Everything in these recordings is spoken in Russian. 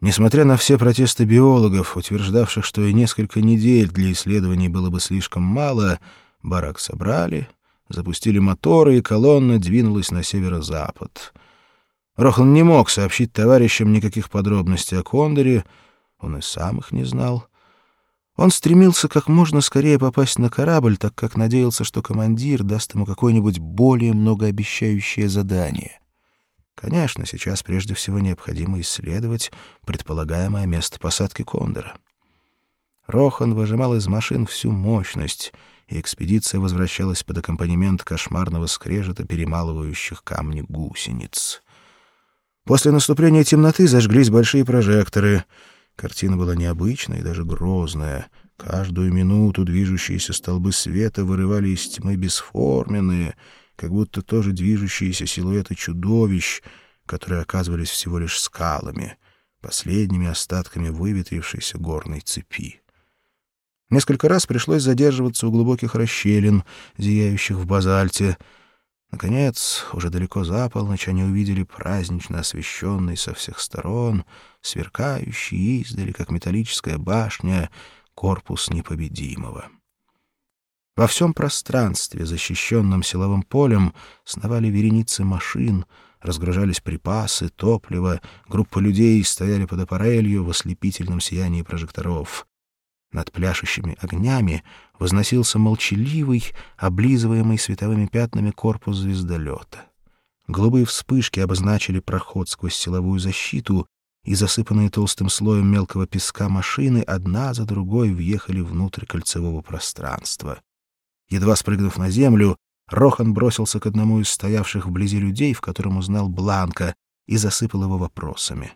Несмотря на все протесты биологов, утверждавших, что и несколько недель для исследований было бы слишком мало, барак собрали, запустили моторы, и колонна двинулась на северо-запад. Рохан не мог сообщить товарищам никаких подробностей о Кондоре, он и сам их не знал. Он стремился как можно скорее попасть на корабль, так как надеялся, что командир даст ему какое-нибудь более многообещающее задание. Конечно, сейчас прежде всего необходимо исследовать предполагаемое место посадки Кондора. Рохан выжимал из машин всю мощность, и экспедиция возвращалась под аккомпанемент кошмарного скрежета перемалывающих камни гусениц. После наступления темноты зажглись большие прожекторы — Картина была необычная и даже грозная. Каждую минуту движущиеся столбы света вырывали из тьмы бесформенные, как будто тоже движущиеся силуэты чудовищ, которые оказывались всего лишь скалами, последними остатками выветрившейся горной цепи. Несколько раз пришлось задерживаться у глубоких расщелин, зияющих в базальте — Наконец, уже далеко за полночь они увидели празднично освещенный со всех сторон, сверкающий издали, как металлическая башня, корпус непобедимого. Во всем пространстве, защищенном силовым полем, сновали вереницы машин, разгружались припасы, топливо, группа людей стояли под аппарелью в ослепительном сиянии прожекторов. Над пляшущими огнями возносился молчаливый, облизываемый световыми пятнами корпус звездолета. Голубые вспышки обозначили проход сквозь силовую защиту, и засыпанные толстым слоем мелкого песка машины одна за другой въехали внутрь кольцевого пространства. Едва спрыгнув на землю, Рохан бросился к одному из стоявших вблизи людей, в котором узнал Бланка, и засыпал его вопросами.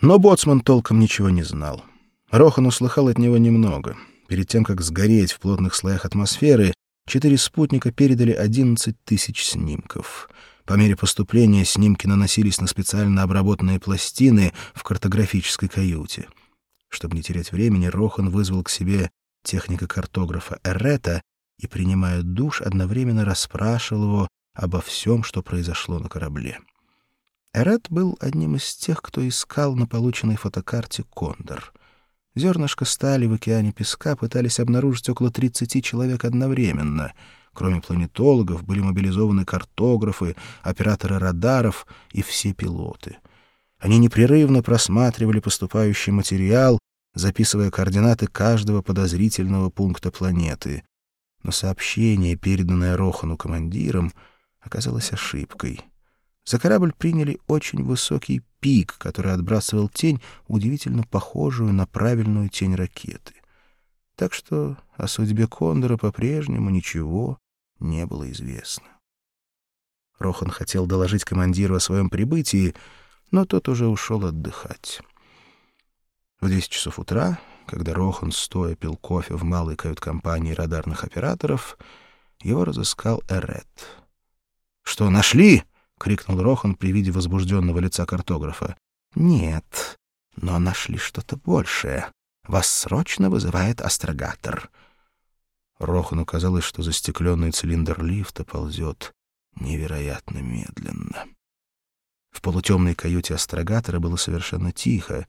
Но боцман толком ничего не знал. Рохан услыхал от него немного. Перед тем, как сгореть в плотных слоях атмосферы, четыре спутника передали 11 тысяч снимков. По мере поступления снимки наносились на специально обработанные пластины в картографической каюте. Чтобы не терять времени, Рохан вызвал к себе техника-картографа Эрета и, принимая душ, одновременно расспрашивал его обо всем, что произошло на корабле. Эрет был одним из тех, кто искал на полученной фотокарте «Кондор». Зернышко стали в океане песка пытались обнаружить около 30 человек одновременно. Кроме планетологов были мобилизованы картографы, операторы радаров и все пилоты. Они непрерывно просматривали поступающий материал, записывая координаты каждого подозрительного пункта планеты. Но сообщение, переданное Рохану командиром, оказалось ошибкой. За корабль приняли очень высокий пик, который отбрасывал тень, удивительно похожую на правильную тень ракеты. Так что о судьбе Кондора по-прежнему ничего не было известно. Рохан хотел доложить командиру о своем прибытии, но тот уже ушел отдыхать. В десять часов утра, когда Рохан стоя пил кофе в малой кают-компании радарных операторов, его разыскал Эрет. «Что, нашли?» — крикнул Рохан при виде возбужденного лица картографа. «Нет, но нашли что-то большее. Вас срочно вызывает астрогатор». Рохану казалось, что застекленный цилиндр лифта ползет невероятно медленно. В полутемной каюте астрогатора было совершенно тихо,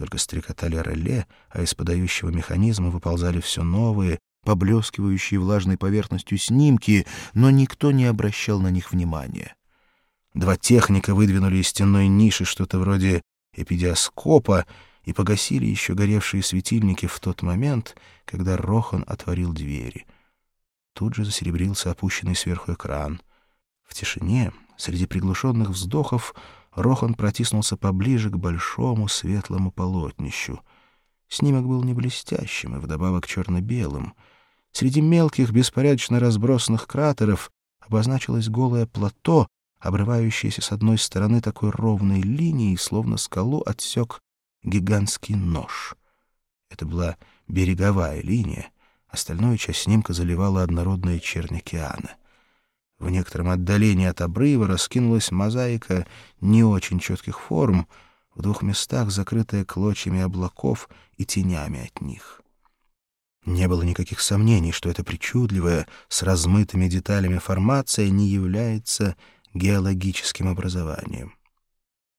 только стрекотали реле, а из подающего механизма выползали все новые, поблескивающие влажной поверхностью снимки, но никто не обращал на них внимания. Два техника выдвинули из стенной ниши что-то вроде эпидиоскопа и погасили еще горевшие светильники в тот момент, когда Рохан отворил двери. Тут же засеребрился опущенный сверху экран. В тишине, среди приглушенных вздохов, Рохан протиснулся поближе к большому светлому полотнищу. Снимок был не блестящим и вдобавок черно-белым. Среди мелких, беспорядочно разбросанных кратеров обозначилось голое плато, обрывающийся с одной стороны такой ровной линией, словно скалу отсек гигантский нож. Это была береговая линия, остальную часть снимка заливала однородная чернь океана. В некотором отдалении от обрыва раскинулась мозаика не очень четких форм, в двух местах закрытая клочьями облаков и тенями от них. Не было никаких сомнений, что эта причудливая, с размытыми деталями формация не является геологическим образованием.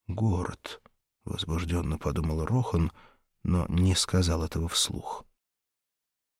Город, возбужденно подумал Рохан, но не сказал этого вслух.